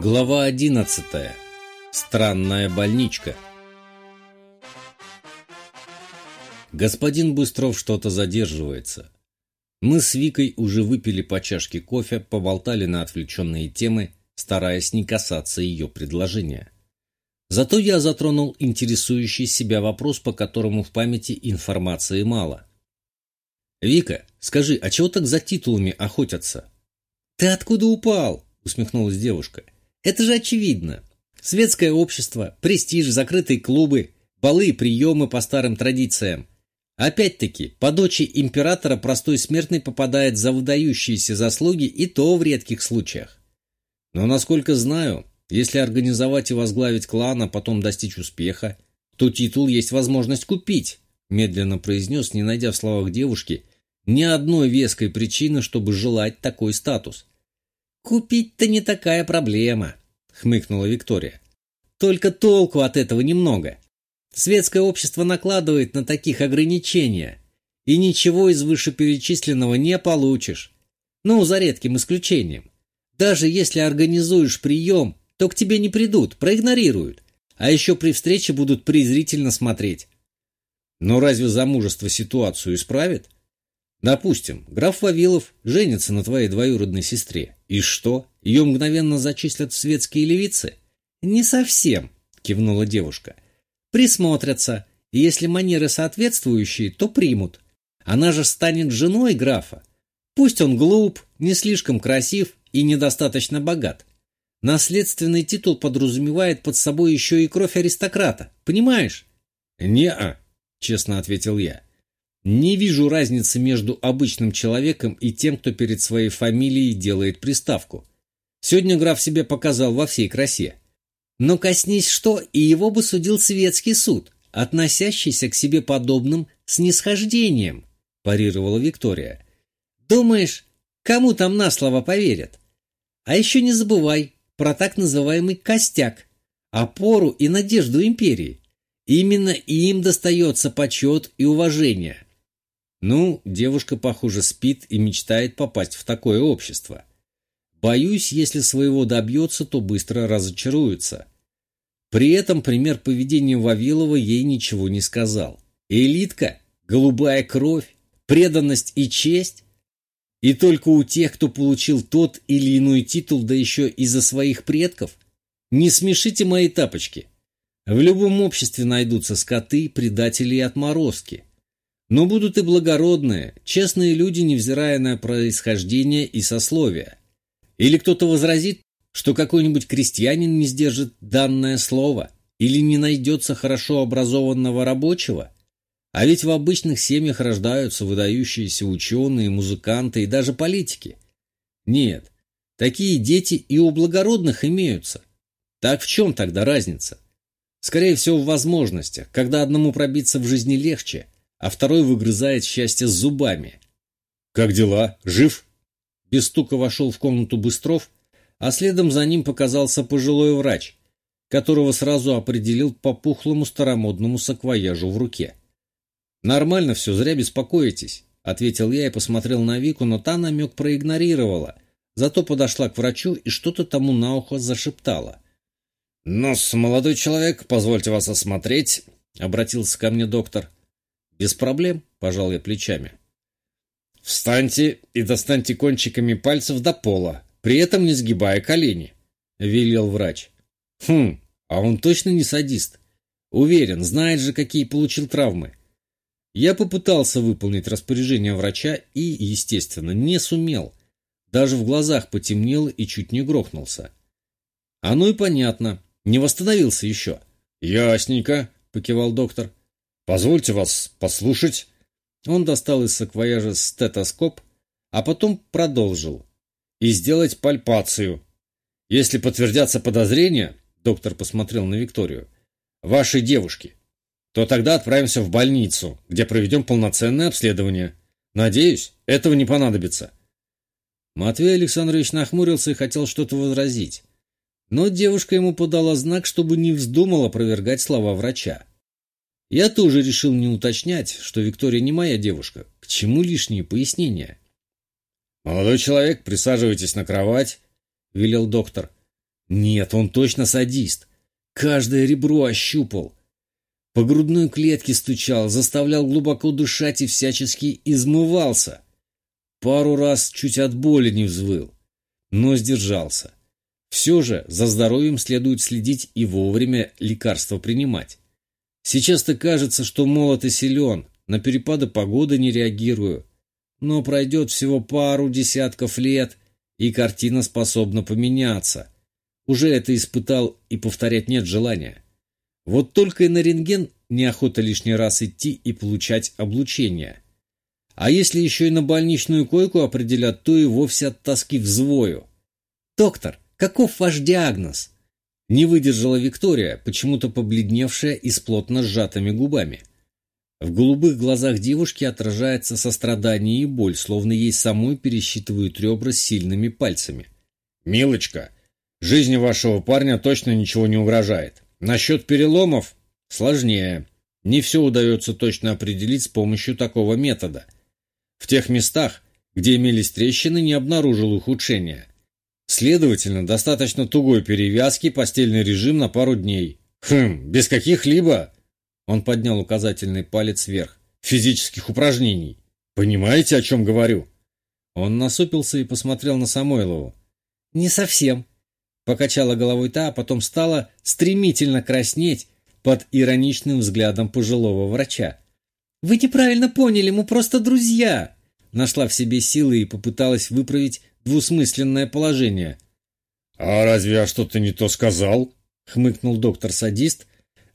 Глава 11. Странная больничка. Господин Быстров что-то задерживается. Мы с Викой уже выпили по чашке кофе, поболтали на отвлеченные темы, стараясь не касаться ее предложения. Зато я затронул интересующий себя вопрос, по которому в памяти информации мало. «Вика, скажи, а чего так за титулами охотятся?» «Ты откуда упал?» — усмехнулась девушка. Это же очевидно. Светское общество, престиж, закрытые клубы, балы и приемы по старым традициям. Опять-таки, по дочи императора простой смертный попадает за выдающиеся заслуги и то в редких случаях. Но, насколько знаю, если организовать и возглавить клан, а потом достичь успеха, то титул есть возможность купить, медленно произнес, не найдя в словах девушки ни одной веской причины, чтобы желать такой статус. «Купить-то не такая проблема», — хмыкнула Виктория. «Только толку от этого немного. Светское общество накладывает на таких ограничения, и ничего из вышеперечисленного не получишь. Ну, за редким исключением. Даже если организуешь прием, то к тебе не придут, проигнорируют, а еще при встрече будут презрительно смотреть. Но разве замужество ситуацию исправит? Допустим, граф Вавилов женится на твоей двоюродной сестре. И что, ее мгновенно зачислят в светские левицы? Не совсем, кивнула девушка. Присмотрятся, и если манеры соответствующие, то примут. Она же станет женой графа. Пусть он глуп, не слишком красив и недостаточно богат. Наследственный титул подразумевает под собой еще и кровь аристократа, понимаешь? «Не-а», — честно ответил я. Не вижу разницы между обычным человеком и тем, кто перед своей фамилией делает приставку. Сегодня граф себя показал во всей красе. Но коснись что, и его бы судил светский суд, относящийся к себе подобным снисхождением, парировала Виктория. Думаешь, кому там на слово поверят? А еще не забывай про так называемый «костяк», опору и надежду империи. Именно им достается почет и уважение. Ну, девушка, похоже, спит и мечтает попасть в такое общество. Боюсь, если своего добьется, то быстро разочаруется. При этом пример поведения Вавилова ей ничего не сказал. Элитка, голубая кровь, преданность и честь. И только у тех, кто получил тот или иной титул, да еще из-за своих предков. Не смешите мои тапочки. В любом обществе найдутся скоты, предатели и отморозки. Но будут и благородные, честные люди, невзирая на происхождение и сословие. Или кто-то возразит, что какой-нибудь крестьянин не сдержит данное слово, или не найдется хорошо образованного рабочего. А ведь в обычных семьях рождаются выдающиеся ученые, музыканты и даже политики. Нет, такие дети и у благородных имеются. Так в чем тогда разница? Скорее всего, в возможностях, когда одному пробиться в жизни легче, а второй выгрызает счастье зубами. «Как дела? Жив?» Без стука вошел в комнату Быстров, а следом за ним показался пожилой врач, которого сразу определил по пухлому старомодному саквояжу в руке. «Нормально все, зря беспокоитесь», — ответил я и посмотрел на Вику, но та намек проигнорировала, зато подошла к врачу и что-то тому на ухо зашептала. «Нос, молодой человек, позвольте вас осмотреть», — обратился ко мне доктор. «Без проблем», — пожал я плечами. «Встаньте и достаньте кончиками пальцев до пола, при этом не сгибая колени», — велел врач. «Хм, а он точно не садист. Уверен, знает же, какие получил травмы». Я попытался выполнить распоряжение врача и, естественно, не сумел. Даже в глазах потемнело и чуть не грохнулся. Оно и понятно. Не восстановился еще. «Ясненько», — покивал доктор. Позвольте вас послушать. Он достал из саквояжа стетоскоп, а потом продолжил. И сделать пальпацию. Если подтвердятся подозрения, доктор посмотрел на Викторию, вашей девушки, то тогда отправимся в больницу, где проведем полноценное обследование. Надеюсь, этого не понадобится. Матвей Александрович нахмурился и хотел что-то возразить. Но девушка ему подала знак, чтобы не вздумал опровергать слова врача. Я тоже решил не уточнять, что Виктория не моя девушка. К чему лишние пояснения? «Молодой человек, присаживайтесь на кровать», — велел доктор. Нет, он точно садист. Каждое ребро ощупал. По грудной клетке стучал, заставлял глубоко дышать и всячески измывался. Пару раз чуть от боли не взвыл, но сдержался. Все же за здоровьем следует следить и вовремя лекарства принимать. Сейчас-то кажется, что молод и силен, на перепады погоды не реагирую. Но пройдет всего пару десятков лет, и картина способна поменяться. Уже это испытал и повторять нет желания. Вот только и на рентген неохота лишний раз идти и получать облучение. А если еще и на больничную койку определят, то и вовсе от тоски взвою. «Доктор, каков ваш диагноз?» Не выдержала Виктория, почему-то побледневшая и с плотно сжатыми губами. В голубых глазах девушки отражается сострадание и боль, словно ей самой пересчитывают ребра сильными пальцами. «Милочка, жизни вашего парня точно ничего не угрожает. Насчет переломов сложнее. Не все удается точно определить с помощью такого метода. В тех местах, где имелись трещины, не обнаружил ухудшения. Следовательно, достаточно тугой перевязки, постельный режим на пару дней. Хм, без каких-либо... Он поднял указательный палец вверх. Физических упражнений. Понимаете, о чем говорю? Он насупился и посмотрел на Самойлову. «Не совсем», — покачала головой та, а потом стала стремительно краснеть под ироничным взглядом пожилого врача. «Вы неправильно поняли, мы просто друзья!» Нашла в себе силы и попыталась выправить двусмысленное положение. «А разве я что-то не то сказал?» — хмыкнул доктор-садист,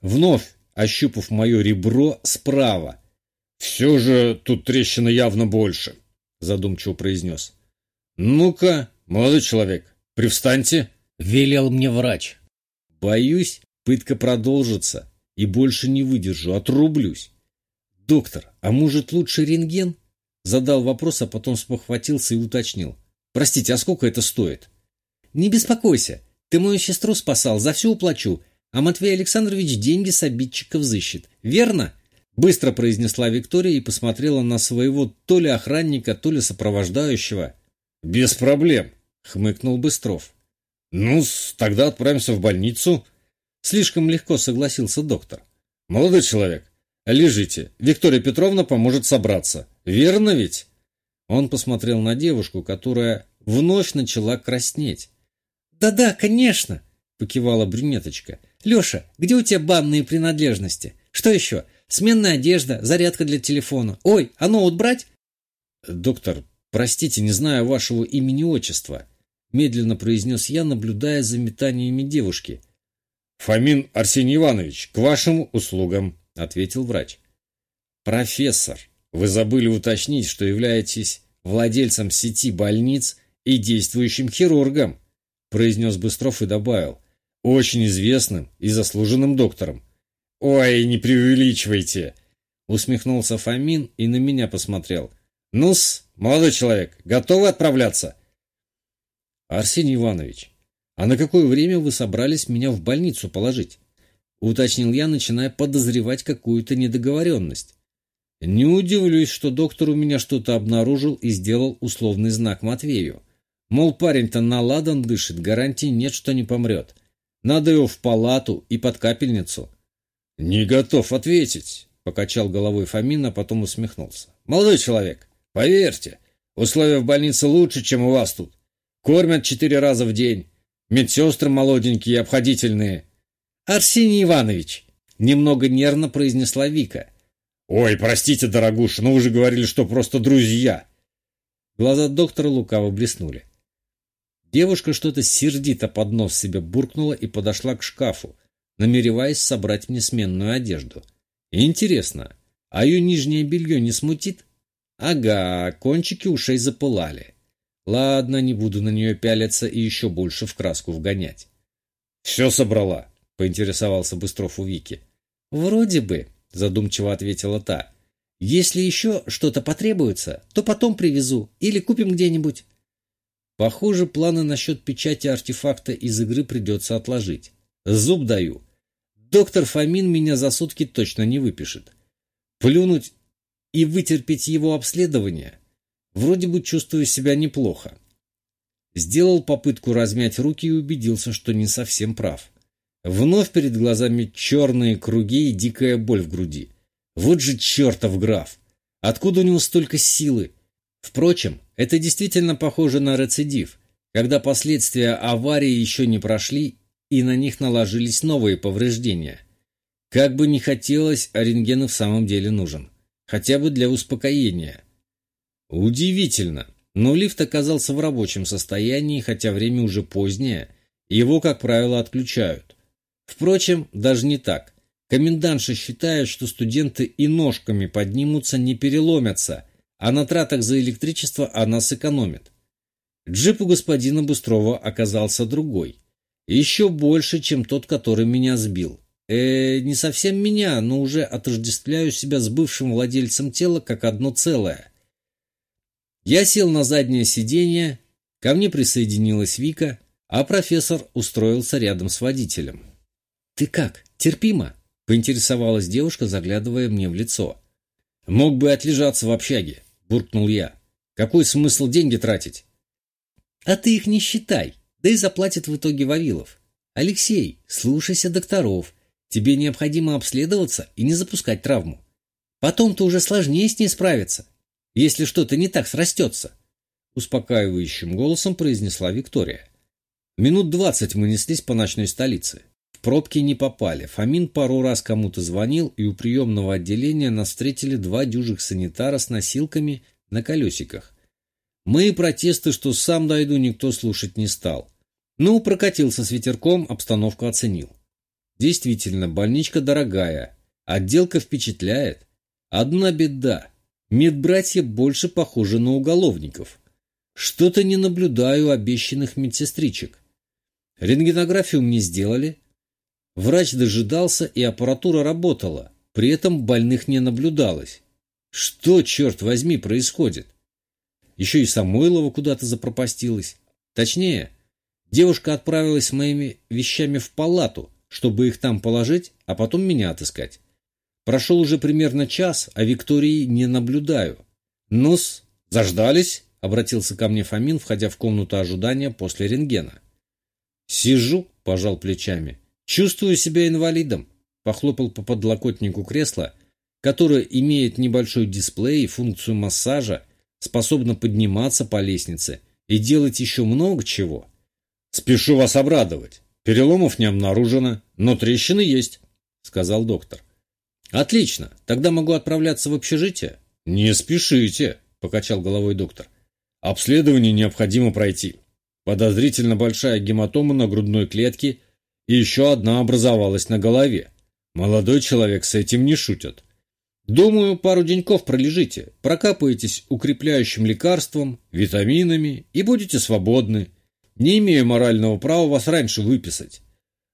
вновь ощупав мое ребро справа. «Все же тут трещина явно больше», — задумчиво произнес. «Ну-ка, молодой человек, привстаньте», — велел мне врач. «Боюсь, пытка продолжится, и больше не выдержу, отрублюсь». «Доктор, а может лучше рентген?» Задал вопрос, а потом спохватился и уточнил. «Простите, а сколько это стоит?» «Не беспокойся. Ты мою сестру спасал, за все уплачу. А Матвей Александрович деньги с обидчика взыщет. Верно?» Быстро произнесла Виктория и посмотрела на своего то ли охранника, то ли сопровождающего. «Без проблем», — хмыкнул Быстров. ну тогда отправимся в больницу». Слишком легко согласился доктор. «Молодой человек, лежите. Виктория Петровна поможет собраться. Верно ведь?» Он посмотрел на девушку, которая вновь начала краснеть. «Да-да, конечно!» — покивала брюнеточка. «Леша, где у тебя банные принадлежности? Что еще? Сменная одежда, зарядка для телефона. Ой, а ноут брать?» «Доктор, простите, не знаю вашего имени-отчества», — медленно произнес я, наблюдая за метаниями девушки. «Фомин Арсений Иванович, к вашим услугам», — ответил врач. «Профессор, вы забыли уточнить, что являетесь владельцем сети больниц и действующим хирургом», — произнес Быстров и добавил. «Очень известным и заслуженным доктором». «Ой, не преувеличивайте!» — усмехнулся Фомин и на меня посмотрел. «Ну-с, молодой человек, готовы отправляться?» «Арсений Иванович, а на какое время вы собрались меня в больницу положить?» — уточнил я, начиная подозревать какую-то недоговоренность. Не удивлюсь, что доктор у меня что-то обнаружил и сделал условный знак Матвею. Мол, парень-то наладан дышит, гарантии нет, что не помрет. Надо его в палату и под капельницу. — Не готов ответить, — покачал головой Фомин, а потом усмехнулся. — Молодой человек, поверьте, условия в больнице лучше, чем у вас тут. Кормят четыре раза в день. Медсестры молоденькие и обходительные. — Арсений Иванович, — немного нервно произнесла Вика, — «Ой, простите, дорогуша, но вы же говорили, что просто друзья!» Глаза доктора лукаво блеснули. Девушка что-то сердито под нос себе буркнула и подошла к шкафу, намереваясь собрать мне сменную одежду. Интересно, а ее нижнее белье не смутит? Ага, кончики ушей запылали. Ладно, не буду на нее пялиться и еще больше в краску вгонять. «Все собрала», — поинтересовался Быстров у Вики. «Вроде бы», — задумчиво ответила та. «Если еще что-то потребуется, то потом привезу или купим где-нибудь». Похоже, планы насчет печати артефакта из игры придется отложить. Зуб даю. Доктор Фомин меня за сутки точно не выпишет. Плюнуть и вытерпеть его обследование? Вроде бы чувствую себя неплохо. Сделал попытку размять руки и убедился, что не совсем прав. Вновь перед глазами черные круги и дикая боль в груди. Вот же чертов граф! Откуда у него столько силы? Впрочем, это действительно похоже на рецидив, когда последствия аварии еще не прошли и на них наложились новые повреждения. Как бы ни хотелось, а рентген в самом деле нужен. Хотя бы для успокоения. Удивительно, но лифт оказался в рабочем состоянии, хотя время уже позднее, его, как правило, отключают. Впрочем, даже не так. Комендантша считает, что студенты и ножками поднимутся, не переломятся, а на тратах за электричество она сэкономит. Джип у господина Быстрова оказался другой. Еще больше, чем тот, который меня сбил. Э, не совсем меня, но уже отождествляю себя с бывшим владельцем тела как одно целое. Я сел на заднее сиденье, ко мне присоединилась Вика, а профессор устроился рядом с водителем. «Ты как, терпимо?» — поинтересовалась девушка, заглядывая мне в лицо. «Мог бы отлежаться в общаге», — буркнул я. «Какой смысл деньги тратить?» «А ты их не считай, да и заплатит в итоге Вавилов. Алексей, слушайся докторов, Тебе необходимо обследоваться и не запускать травму. Потом-то уже сложнее с ней справиться, если что-то не так срастется. Успокаивающим голосом произнесла Виктория. Минут двадцать мы неслись по ночной столице. В пробки не попали. Фомин пару раз кому-то звонил, и у приемного отделения нас встретили два дюжих санитара с носилками на колесиках. Мои протесты, что сам дойду, никто слушать не стал. Ну, прокатился с ветерком, обстановку оценил. Действительно, больничка дорогая, отделка впечатляет. Одна беда. Медбратья больше похожи на уголовников. Что-то не наблюдаю обещанных медсестричек. Рентгенографию мне сделали. Врач дожидался, и аппаратура работала. При этом больных не наблюдалось. Что, черт возьми, происходит? Еще и Самойлова куда-то запропастилась. Точнее, девушка отправилась с моими вещами в палату, чтобы их там положить, а потом меня отыскать. Прошел уже примерно час, а Виктории не наблюдаю. «Ну-с, заждались?» — обратился ко мне Фомин, входя в комнату ожидания после рентгена. «Сижу», — пожал плечами. «Чувствую себя инвалидом», — похлопал по подлокотнику кресла, которое имеет небольшой дисплей и функцию массажа, способно подниматься по лестнице и делать еще много чего. «Спешу вас обрадовать. Переломов не обнаружено, но трещины есть, сказал доктор. Отлично, тогда могу отправляться в общежитие. Не спешите, покачал головой доктор. Обследование необходимо пройти. Подозрительно большая гематома на грудной клетке и еще одна образовалась на голове. Молодой человек с этим не шутит. Думаю, пару деньков пролежите, прокапаетесь укрепляющим лекарством, витаминами и будете свободны. Не имею морального права вас раньше выписать,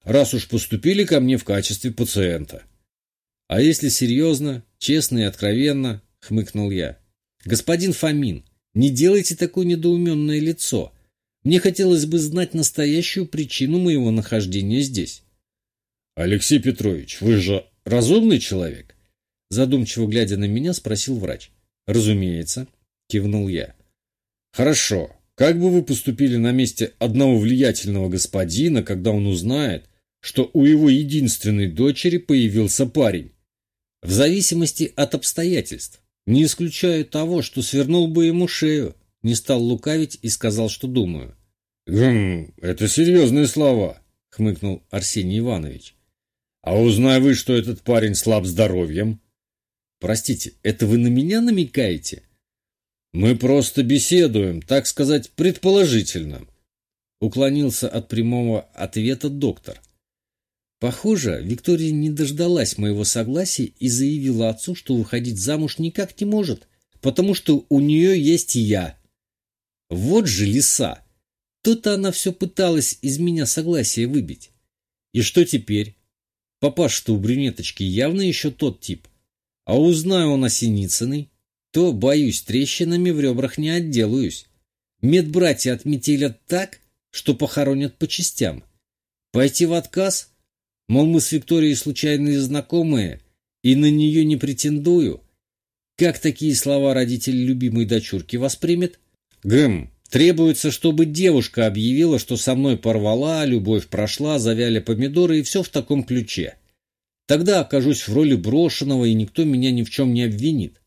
раз уж поступили ко мне в качестве пациента. А если серьезно, честно и откровенно, хмыкнул я. Господин Фомин, не делайте такое недоуменное лицо. Мне хотелось бы знать настоящую причину моего нахождения здесь. Алексей Петрович, вы же разумный человек? Задумчиво глядя на меня, спросил врач. Разумеется, кивнул я. Хорошо, как бы вы поступили на месте одного влиятельного господина, когда он узнает, что у его единственной дочери появился парень? В зависимости от обстоятельств. Не исключаю того, что свернул бы ему шею, не стал лукавить и сказал, что думаю. «Гм, это серьезные слова», — хмыкнул Арсений Иванович. «А узнай вы, что этот парень слаб здоровьем?» «Простите, это вы на меня намекаете?» «Мы просто беседуем, так сказать, предположительно», — уклонился от прямого ответа доктор. Похоже, Виктория не дождалась моего согласия и заявила отцу, что выходить замуж никак не может, потому что у нее есть я. Вот же лиса! Тут-то она все пыталась из меня согласие выбить. И что теперь? Папаша-то у брюнеточки явно еще тот тип. А узнаю он о Синицыной, то, боюсь, трещинами в ребрах не отделаюсь. Медбратья отметили так, что похоронят по частям. Пойти в отказ? Мол, мы с Викторией случайные знакомые, и на нее не претендую. Как такие слова родители любимой дочурки воспримет? Гэм, Требуется, чтобы девушка объявила, что со мной порвала, любовь прошла, завяли помидоры и все в таком ключе. Тогда окажусь в роли брошенного, и никто меня ни в чем не обвинит.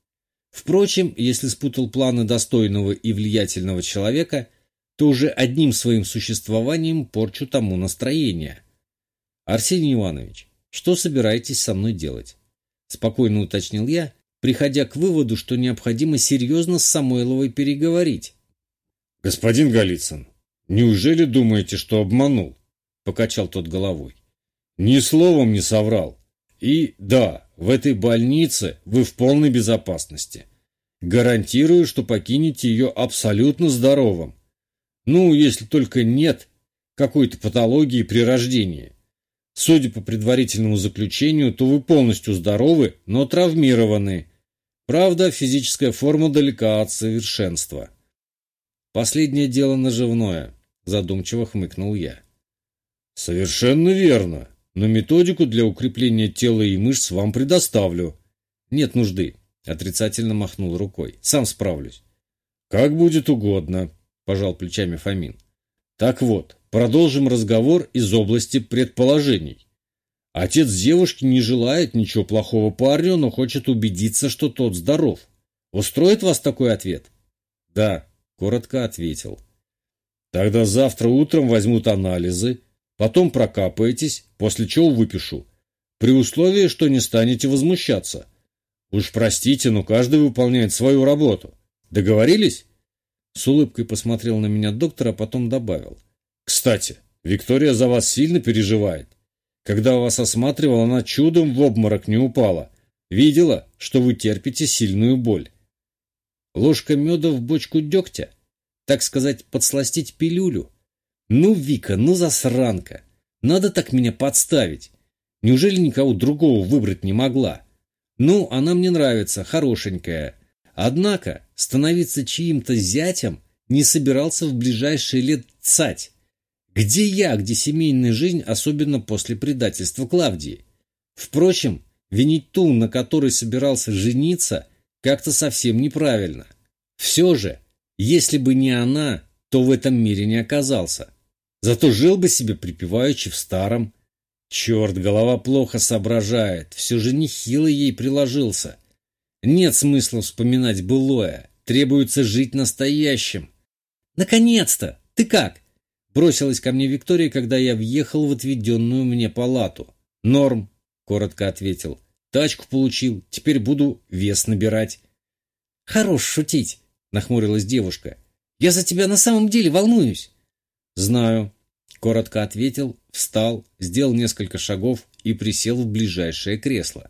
Впрочем, если спутал планы достойного и влиятельного человека, то уже одним своим существованием порчу тому настроение. Арсений Иванович, что собираетесь со мной делать? Спокойно уточнил я, приходя к выводу, что необходимо серьезно с Самойловой переговорить. Господин Голицын, неужели думаете, что обманул? Покачал тот головой. Ни словом не соврал. И да, в этой больнице вы в полной безопасности. Гарантирую, что покинете ее абсолютно здоровым. Ну, если только нет какой-то патологии при рождении. Судя по предварительному заключению, то вы полностью здоровы, но травмированы. Правда, физическая форма далека от совершенства. Последнее дело наживное, задумчиво хмыкнул я. Совершенно верно. Но методику для укрепления тела и мышц вам предоставлю. Нет нужды, отрицательно махнул рукой. Сам справлюсь. Как будет угодно, пожал плечами Фомин. Так вот, продолжим разговор из области предположений. Отец девушки не желает ничего плохого парню, но хочет убедиться, что тот здоров. Устроит вас такой ответ? Да, коротко ответил. Тогда завтра утром возьмут анализы, Потом прокапаетесь, после чего выпишу. При условии, что не станете возмущаться. Уж простите, но каждый выполняет свою работу. Договорились? С улыбкой посмотрел на меня доктор, а потом добавил. Кстати, Виктория за вас сильно переживает. Когда вас осматривал, она чудом в обморок не упала. Видела, что вы терпите сильную боль. Ложка меда в бочку дегтя. Так сказать, подсластить пилюлю. Ну, Вика, ну засранка. Надо так меня подставить. Неужели никого другого выбрать не могла? Ну, она мне нравится, хорошенькая. Однако становиться чьим-то зятем не собирался в ближайшие лет цать. Где я, где семейная жизнь, особенно после предательства Клавдии? Впрочем, винить ту, на которой собирался жениться, как-то совсем неправильно. Все же, если бы не она, то в этом мире не оказался. Зато жил бы себе припеваючи в старом. Черт, голова плохо соображает, все же нехило ей приложился. Нет смысла вспоминать былое, требуется жить настоящим. Наконец-то! Ты как? Бросилась ко мне Виктория, когда я въехал в отведенную мне палату. Норм, коротко ответил. Тачку получил, теперь буду вес набирать. Хорош шутить, нахмурилась девушка. Я за тебя на самом деле волнуюсь. «Знаю», — коротко ответил, встал, сделал несколько шагов и присел в ближайшее кресло.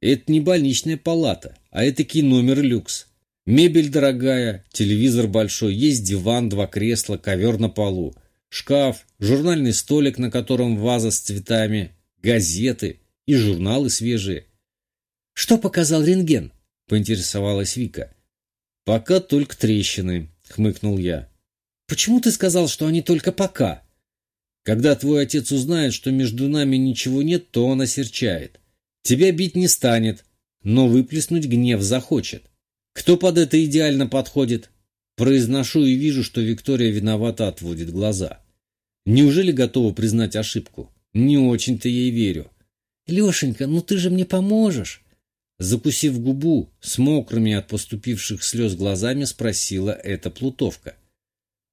«Это не больничная палата, а этакий номер люкс. Мебель дорогая, телевизор большой, есть диван, два кресла, ковер на полу, шкаф, журнальный столик, на котором ваза с цветами, газеты и журналы свежие». «Что показал рентген?» — поинтересовалась Вика. «Пока только трещины», — хмыкнул я. Почему ты сказал, что они только пока? Когда твой отец узнает, что между нами ничего нет, то он осерчает. Тебя бить не станет, но выплеснуть гнев захочет. Кто под это идеально подходит? Произношу и вижу, что Виктория виновата отводит глаза. Неужели готова признать ошибку? Не очень-то ей верю. Лешенька, ну ты же мне поможешь. Закусив губу, с мокрыми от поступивших слез глазами спросила эта плутовка.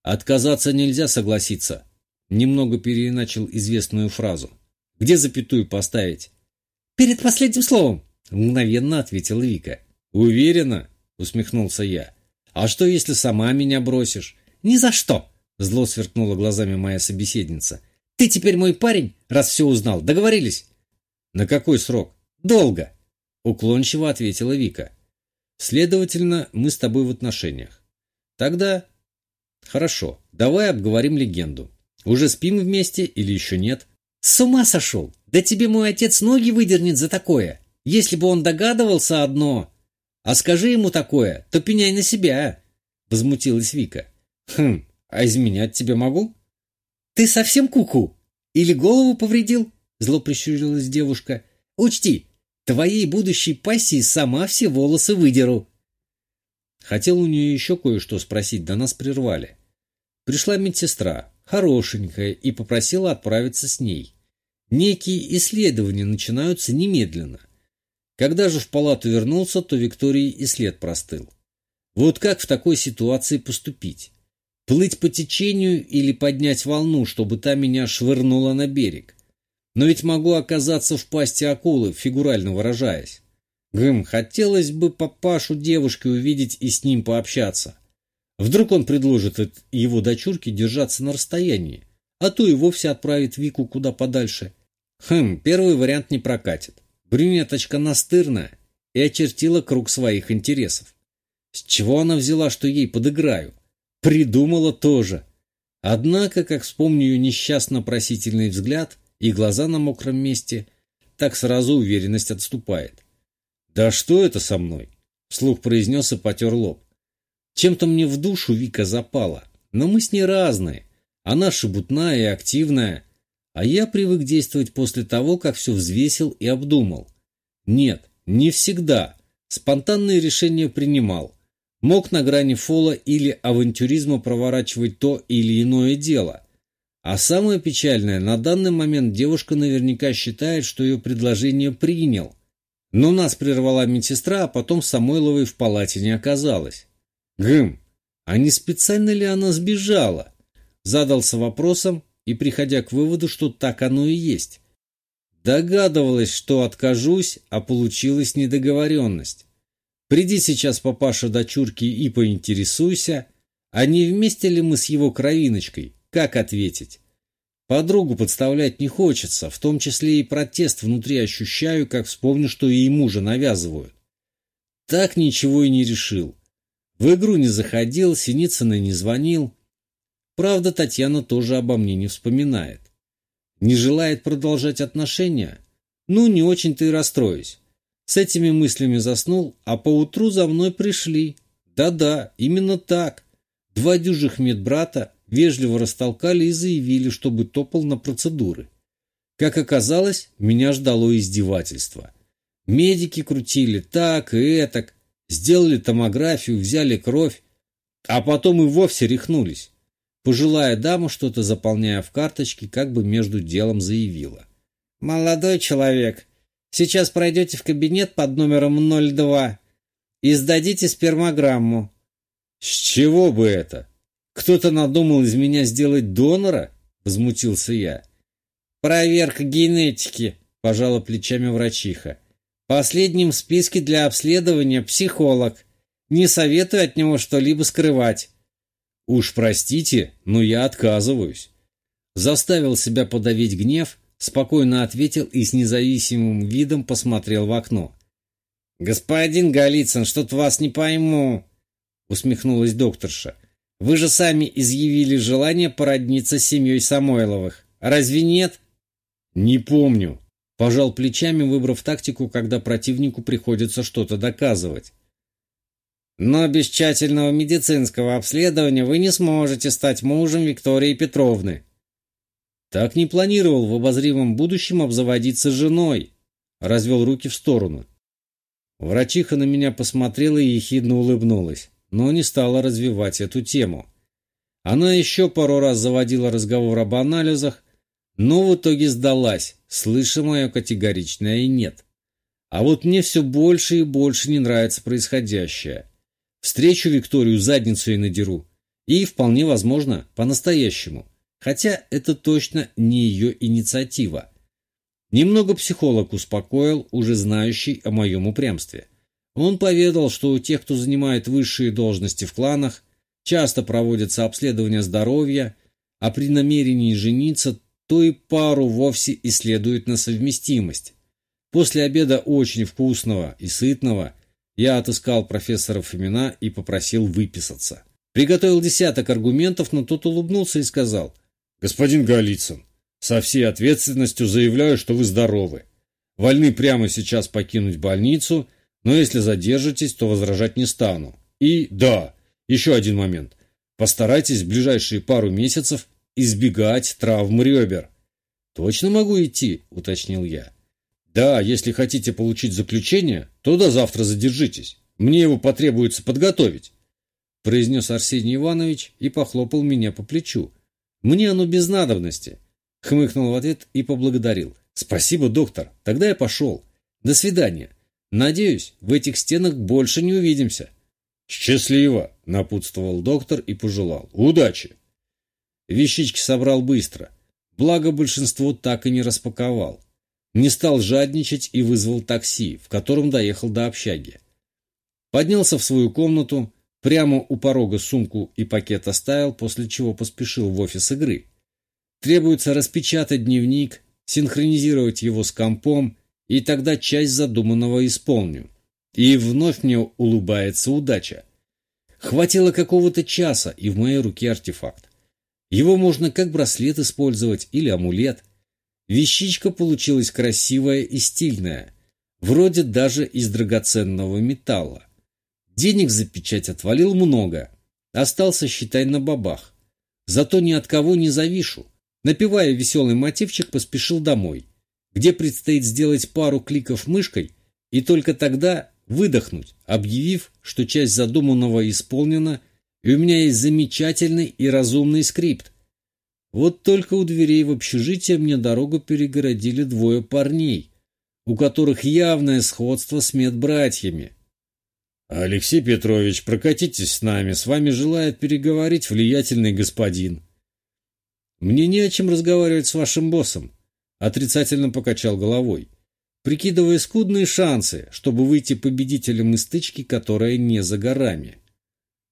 Отказаться нельзя согласиться. Немного переначал известную фразу. Где запятую поставить? Перед последним словом, мгновенно ответила Вика. Уверена? Усмехнулся я. А что, если сама меня бросишь? Ни за что! Зло сверкнула глазами моя собеседница. Ты теперь мой парень, раз все узнал. Договорились? На какой срок? Долго! Уклончиво ответила Вика. Следовательно, мы с тобой в отношениях. Тогда Хорошо, давай обговорим легенду. Уже спим вместе или еще нет? С ума сошел! Да тебе мой отец ноги выдернет за такое. Если бы он догадывался одно... А скажи ему такое, то пеняй на себя. Возмутилась Вика. Хм, а изменять тебе могу? Ты совсем куку? -ку? Или голову повредил? Зло прищурилась девушка. Учти, твоей будущей пассии сама все волосы выдеру. Хотел у нее еще кое-что спросить, да нас прервали. Пришла медсестра, хорошенькая, и попросила отправиться с ней. Некие исследования начинаются немедленно. Когда же в палату вернулся, то Виктории и след простыл. Вот как в такой ситуации поступить? Плыть по течению или поднять волну, чтобы та меня швырнула на берег? Но ведь могу оказаться в пасти акулы, фигурально выражаясь. Гм, хотелось бы папашу девушки увидеть и с ним пообщаться. Вдруг он предложит его дочурке держаться на расстоянии, а то и вовсе отправит Вику куда подальше. Хм, первый вариант не прокатит. Брюнеточка настырная и очертила круг своих интересов. С чего она взяла, что ей подыграю? Придумала тоже. Однако, как вспомню ее несчастно-просительный взгляд и глаза на мокром месте, так сразу уверенность отступает. «Да что это со мной?» — вслух произнес и потер лоб. Чем-то мне в душу Вика запала, но мы с ней разные. Она шебутная и активная, а я привык действовать после того, как все взвесил и обдумал. Нет, не всегда. Спонтанные решения принимал. Мог на грани фола или авантюризма проворачивать то или иное дело. А самое печальное, на данный момент девушка наверняка считает, что ее предложение принял. Но нас прервала медсестра, а потом Самойловой в палате не оказалось. Гм, а не специально ли она сбежала? Задался вопросом и приходя к выводу, что так оно и есть. Догадывалась, что откажусь, а получилась недоговоренность. Приди сейчас папаша дочурки и поинтересуйся, а не вместе ли мы с его кровиночкой, как ответить? Подругу подставлять не хочется, в том числе и протест внутри ощущаю, как вспомню, что и ему же навязывают. Так ничего и не решил. В игру не заходил, Синицына не звонил. Правда, Татьяна тоже обо мне не вспоминает. Не желает продолжать отношения? Ну, не очень-то и расстроюсь. С этими мыслями заснул, а поутру за мной пришли. Да-да, именно так. Два дюжих медбрата вежливо растолкали и заявили, чтобы топал на процедуры. Как оказалось, меня ждало издевательство. Медики крутили так и этак, сделали томографию, взяли кровь, а потом и вовсе рехнулись. Пожилая дама, что-то заполняя в карточке, как бы между делом заявила. «Молодой человек, сейчас пройдете в кабинет под номером 02 и сдадите спермограмму». «С чего бы это? Кто-то надумал из меня сделать донора?» — возмутился я. «Проверка генетики», — пожала плечами врачиха. «Последним в списке для обследования психолог. Не советую от него что-либо скрывать». «Уж простите, но я отказываюсь». Заставил себя подавить гнев, спокойно ответил и с независимым видом посмотрел в окно. «Господин Голицын, что-то вас не пойму», — усмехнулась докторша. «Вы же сами изъявили желание породниться с семьей Самойловых. Разве нет?» «Не помню», — пожал плечами, выбрав тактику, когда противнику приходится что-то доказывать. Но без тщательного медицинского обследования вы не сможете стать мужем Виктории Петровны. Так не планировал в обозримом будущем обзаводиться женой. Развел руки в сторону. Врачиха на меня посмотрела и ехидно улыбнулась, но не стала развивать эту тему. Она еще пару раз заводила разговор об анализах, но в итоге сдалась, слыша мое категоричное «нет». А вот мне все больше и больше не нравится происходящее. Встречу Викторию задницу и надеру. И, вполне возможно, по-настоящему. Хотя это точно не ее инициатива. Немного психолог успокоил, уже знающий о моем упрямстве. Он поведал, что у тех, кто занимает высшие должности в кланах, часто проводятся обследования здоровья, а при намерении жениться то и пару вовсе исследуют на совместимость. После обеда очень вкусного и сытного – я отыскал профессора Фомина и попросил выписаться. Приготовил десяток аргументов, но тот улыбнулся и сказал. «Господин Голицын, со всей ответственностью заявляю, что вы здоровы. Вольны прямо сейчас покинуть больницу, но если задержитесь, то возражать не стану. И да, еще один момент. Постарайтесь в ближайшие пару месяцев избегать травм ребер. «Точно могу идти?» – уточнил я. Да, если хотите получить заключение, то до завтра задержитесь. Мне его потребуется подготовить. произнес Арсений Иванович и похлопал меня по плечу. «Мне оно без надобности», — хмыкнул в ответ и поблагодарил. «Спасибо, доктор, тогда я пошел. До свидания. Надеюсь, в этих стенах больше не увидимся». «Счастливо!» — напутствовал доктор и пожелал. «Удачи!» Вещички собрал быстро. Благо, большинство так и не распаковал. Не стал жадничать и вызвал такси, в котором доехал до общаги. Поднялся в свою комнату, прямо у порога сумку и пакет оставил, после чего поспешил в офис игры. Требуется распечатать дневник, синхронизировать его с компом, и тогда часть задуманного исполню. И вновь мне улыбается удача. Хватило какого-то часа, и в моей руке артефакт. Его можно как браслет использовать или амулет – Вещичка получилась красивая и стильная, вроде даже из драгоценного металла. Денег за печать отвалил много, остался, считай, на бабах. Зато ни от кого не завишу. Напевая веселый мотивчик, поспешил домой, где предстоит сделать пару кликов мышкой и только тогда выдохнуть, объявив, что часть задуманного исполнена, и у меня есть замечательный и разумный скрипт, вот только у дверей в общежитие мне дорогу перегородили двое парней, у которых явное сходство с медбратьями. «Алексей Петрович, прокатитесь с нами, с вами желает переговорить влиятельный господин». «Мне не о чем разговаривать с вашим боссом», — отрицательно покачал головой, прикидывая скудные шансы, чтобы выйти победителем из стычки, которая не за горами.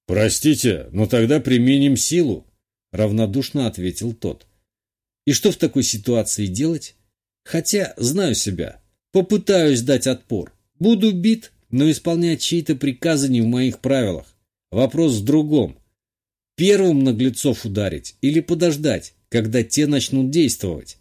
«Простите, но тогда применим силу», равнодушно ответил тот. И что в такой ситуации делать? Хотя знаю себя. Попытаюсь дать отпор. Буду бит, но исполнять чьи-то приказы не в моих правилах. Вопрос в другом. Первым наглецов ударить или подождать, когда те начнут действовать?